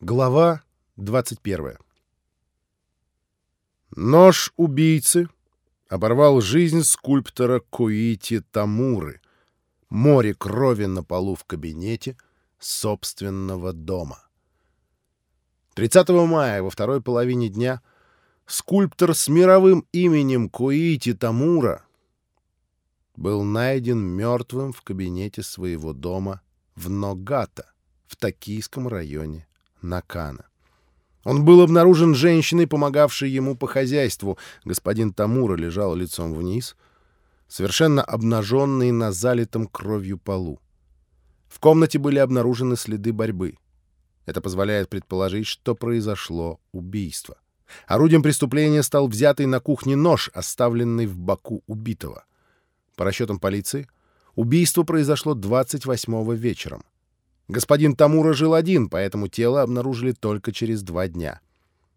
Глава 21 Нож убийцы оборвал жизнь скульптора Куити Тамуры. Море крови на полу в кабинете собственного дома. 30 мая во второй половине дня скульптор с мировым именем Куити Тамура был найден мертвым в кабинете своего дома в Ногата в Токийском районе Накана. Он был обнаружен женщиной, помогавшей ему по хозяйству. Господин Тамура лежал лицом вниз, совершенно обнаженный на залитом кровью полу. В комнате были обнаружены следы борьбы. Это позволяет предположить, что произошло убийство. Орудием преступления стал взятый на кухне нож, оставленный в боку убитого. По расчетам полиции, убийство произошло 28-го вечером. Господин Тамура жил один, поэтому тело обнаружили только через два дня.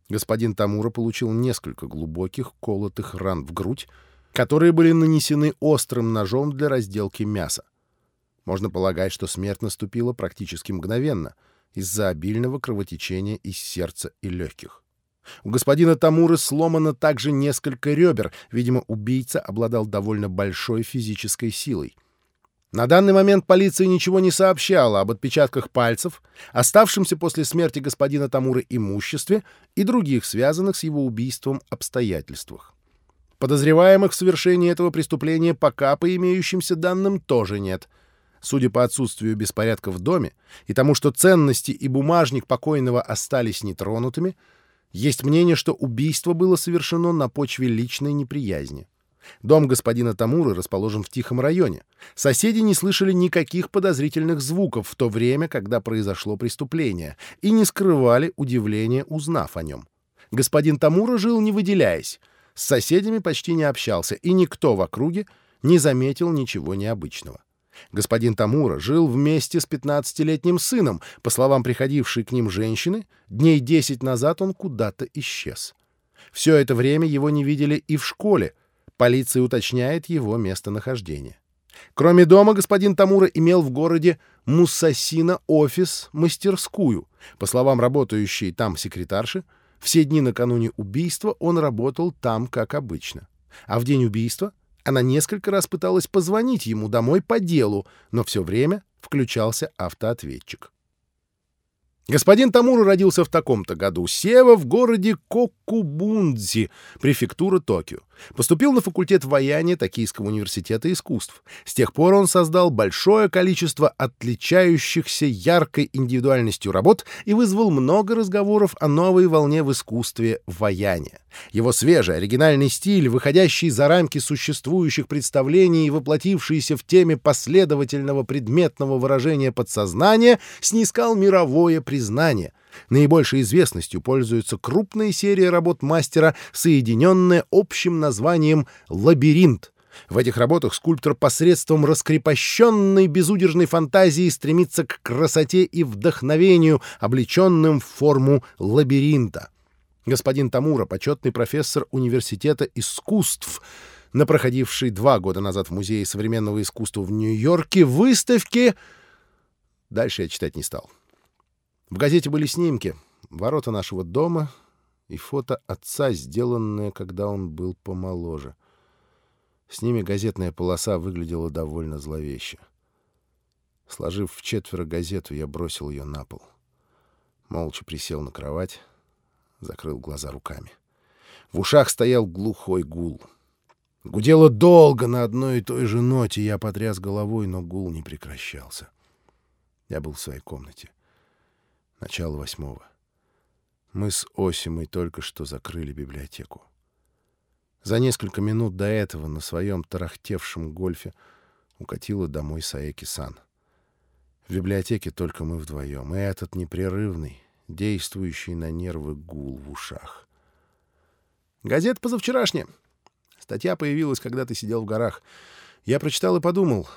Господин Тамура получил несколько глубоких колотых ран в грудь, которые были нанесены острым ножом для разделки мяса. Можно полагать, что смерть наступила практически мгновенно из-за обильного кровотечения из сердца и легких. У господина Тамуры сломано также несколько ребер, видимо, убийца обладал довольно большой физической силой — на данный момент полиция ничего не сообщала об отпечатках пальцев, оставшемся после смерти господина Тамуры имуществе и других связанных с его убийством обстоятельствах. Подозреваемых в совершении этого преступления пока по имеющимся данным тоже нет. Судя по отсутствию беспорядка в доме и тому, что ценности и бумажник покойного остались нетронутыми, есть мнение, что убийство было совершено на почве личной неприязни. Дом господина Тамуры расположен в тихом районе. Соседи не слышали никаких подозрительных звуков в то время, когда произошло преступление, и не скрывали удивления, узнав о нем. Господин Тамура жил не выделяясь, с соседями почти не общался, и никто в округе не заметил ничего необычного. Господин Тамура жил вместе с 15-летним сыном. По словам приходившей к ним женщины, дней 10 назад он куда-то исчез. Все это время его не видели и в школе, Полиция уточняет его местонахождение. Кроме дома, господин Тамура имел в городе Муссасина офис, мастерскую. По словам работающей там секретарши, все дни накануне убийства он работал там, как обычно. А в день убийства она несколько раз пыталась позвонить ему домой по делу, но все время включался автоответчик. Господин Тамуру родился в таком-то году. Сева в городе Кокубундзи, префектура Токио. Поступил на факультет ваяния Токийского университета искусств. С тех пор он создал большое количество отличающихся яркой индивидуальностью работ и вызвал много разговоров о новой волне в искусстве ваяния. Его свежий, оригинальный стиль, выходящий за рамки существующих представлений и воплотившийся в теме последовательного предметного выражения подсознания, снискал мировое признание. Наибольшей известностью пользуется крупная серия работ мастера, соединенная общим названием «Лабиринт». В этих работах скульптор посредством раскрепощенной безудержной фантазии стремится к красоте и вдохновению, облеченным в форму лабиринта. Господин Тамура, почетный профессор Университета искусств, на проходившей два года назад в Музее современного искусства в Нью-Йорке выставке... Дальше я читать не стал. В газете были снимки, ворота нашего дома и фото отца, сделанное, когда он был помоложе. С ними газетная полоса выглядела довольно зловеще. Сложив в четверо газету, я бросил ее на пол. Молча присел на кровать, закрыл глаза руками. В ушах стоял глухой гул. Гудело долго на одной и той же ноте, я потряс головой, но гул не прекращался. Я был в своей комнате. Начало восьмого. Мы с Осимой только что закрыли библиотеку. За несколько минут до этого на своем тарахтевшем гольфе укатила домой Саеки-сан. В библиотеке только мы вдвоем, и этот непрерывный, действующий на нервы гул в ушах. «Газета позавчерашняя. Статья появилась, когда ты сидел в горах. Я прочитал и подумал,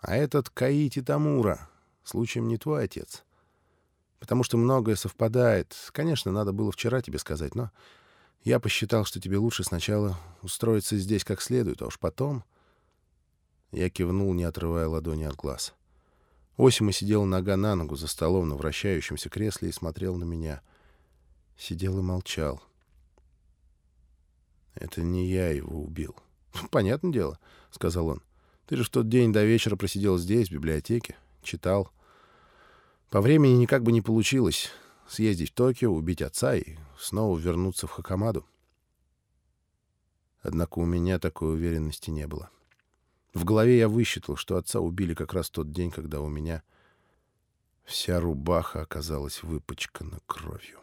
а этот Каити Тамура, случаем не твой отец?» Потому что многое совпадает. Конечно, надо было вчера тебе сказать, но я посчитал, что тебе лучше сначала устроиться здесь как следует, а уж потом...» Я кивнул, не отрывая ладони от глаз. Осима сидел нога на ногу за столом на вращающемся кресле и смотрел на меня. Сидел и молчал. «Это не я его убил». «Понятное дело», — сказал он. «Ты же в тот день до вечера просидел здесь, в библиотеке, читал. По времени никак бы не получилось съездить в Токио, убить отца и снова вернуться в Хакамаду. Однако у меня такой уверенности не было. В голове я высчитал, что отца убили как раз тот день, когда у меня вся рубаха оказалась выпачкана кровью.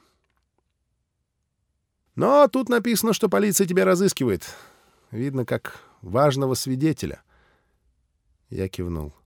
Но тут написано, что полиция тебя разыскивает. Видно, как важного свидетеля. Я кивнул. —